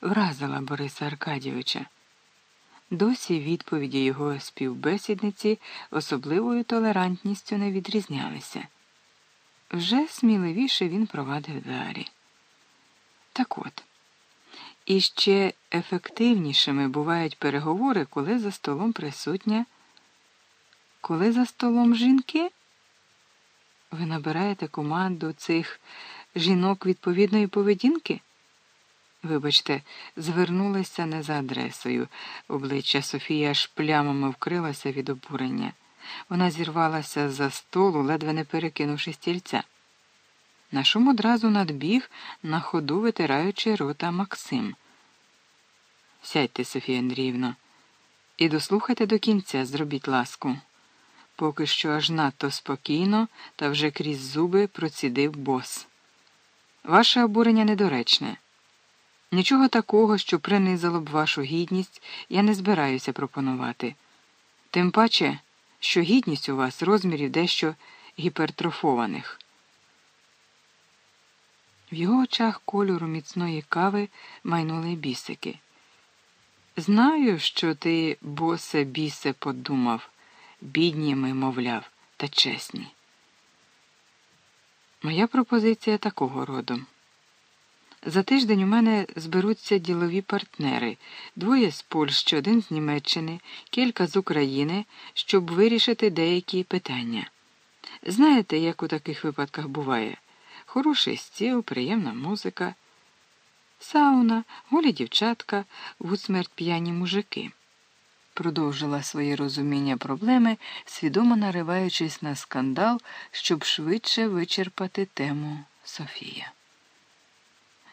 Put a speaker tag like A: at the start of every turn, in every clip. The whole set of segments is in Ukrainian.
A: вразила Бориса Аркадійовича. Досі відповіді його співбесідниці особливою толерантністю не відрізнялися. Вже сміливіше він провадив далі. Так от, іще ефективнішими бувають переговори, коли за столом присутня. Коли за столом жінки, ви набираєте команду цих жінок відповідної поведінки? Вибачте, звернулася не за адресою. Обличчя Софії аж плямами вкрилася від обурення. Вона зірвалася за столу, ледве не перекинувши стільця. На шум одразу надбіг, на ходу витираючи рота Максим. Сядьте, Софія Андріївна, і дослухайте до кінця, зробіть ласку. Поки що аж надто спокійно та вже крізь зуби процідив бос. Ваше обурення недоречне. Нічого такого, що принизило б вашу гідність, я не збираюся пропонувати. Тим паче, що гідність у вас розмірів дещо гіпертрофованих. В його очах кольору міцної кави майнули бісики. Знаю, що ти, босе, бісе, подумав, бідні ми, мовляв, та чесні. Моя пропозиція такого роду. За тиждень у мене зберуться ділові партнери, двоє з Польщі, один з Німеччини, кілька з України, щоб вирішити деякі питання. Знаєте, як у таких випадках буває? Хороший стіл, приємна музика, сауна, голі дівчатка, в усмерть п'яні мужики. Продовжила своє розуміння проблеми, свідомо нариваючись на скандал, щоб швидше вичерпати тему Софія.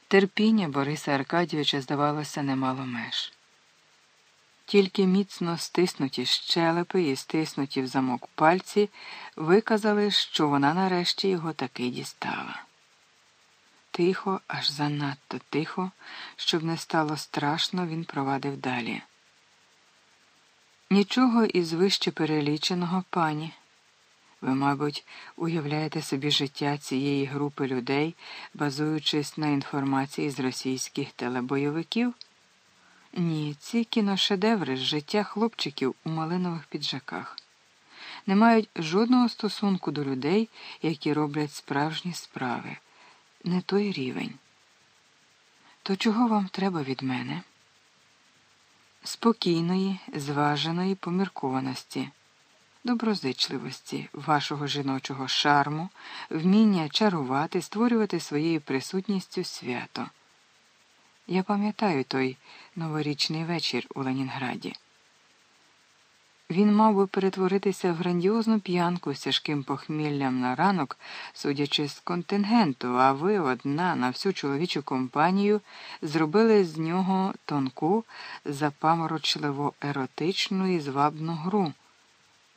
A: Терпіння Бориса Аркадійовича, здавалося, немало меж. Тільки міцно стиснуті щелепи і стиснуті в замок пальці виказали, що вона нарешті його таки дістала. Тихо, аж занадто тихо, щоб не стало страшно, він провадив далі. Нічого із вище переліченого пані. Ви, мабуть, уявляєте собі життя цієї групи людей, базуючись на інформації з російських телебойовиків? Ні, ці кіношедеври з життя хлопчиків у малинових піджаках не мають жодного стосунку до людей, які роблять справжні справи, не той рівень. То чого вам треба від мене? Спокійної, зваженої поміркованості доброзичливості, вашого жіночого шарму, вміння чарувати, створювати своєю присутністю свято. Я пам'ятаю той новорічний вечір у Ленінграді. Він мав би перетворитися в грандіозну п'янку з тяжким похміллям на ранок, судячи з контингенту, а ви одна на всю чоловічу компанію зробили з нього тонку, запаморочливо еротичну і звабну гру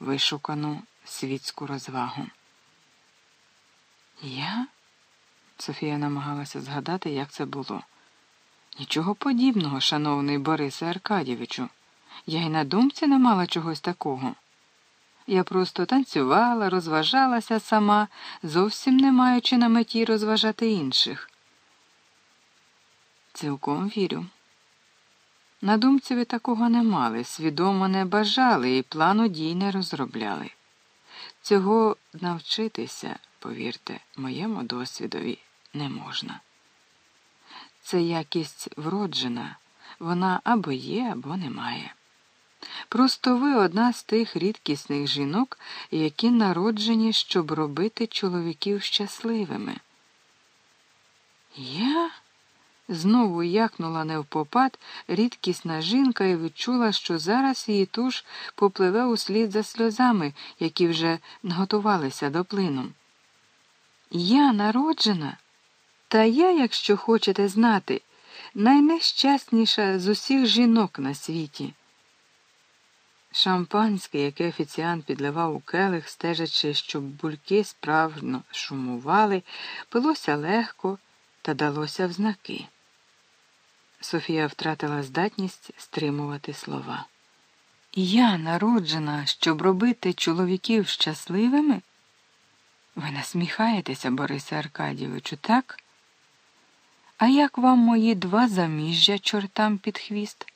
A: вишукану світську розвагу. Я? Софія намагалася згадати, як це було. Нічого подібного, шановний Борисе Аркадійовичу. Я й на думці не мала чогось такого. Я просто танцювала, розважалася сама, зовсім не маючи на меті розважати інших. Цілком вірю. На думці ви такого не мали, свідомо не бажали і плану дій не розробляли. Цього навчитися, повірте, моєму досвідові не можна. Це якість вроджена, вона або є, або немає. Просто ви одна з тих рідкісних жінок, які народжені, щоб робити чоловіків щасливими. Я? Знову якнула невпопад рідкісна жінка і відчула, що зараз її туш попливе услід за сльозами, які вже готувалися до плину. Я народжена, та я, якщо хочете знати, найнещасніша з усіх жінок на світі. Шампанське, яке офіціант підливав у келих, стежачи, щоб бульки справжно шумували, пилося легко та далося в знаки. Софія втратила здатність стримувати слова. Я народжена, щоб робити чоловіків щасливими? Ви насміхаєтеся, Борисе Аркадійовичу, так? А як вам мої два заміжжя чортам під хвіст?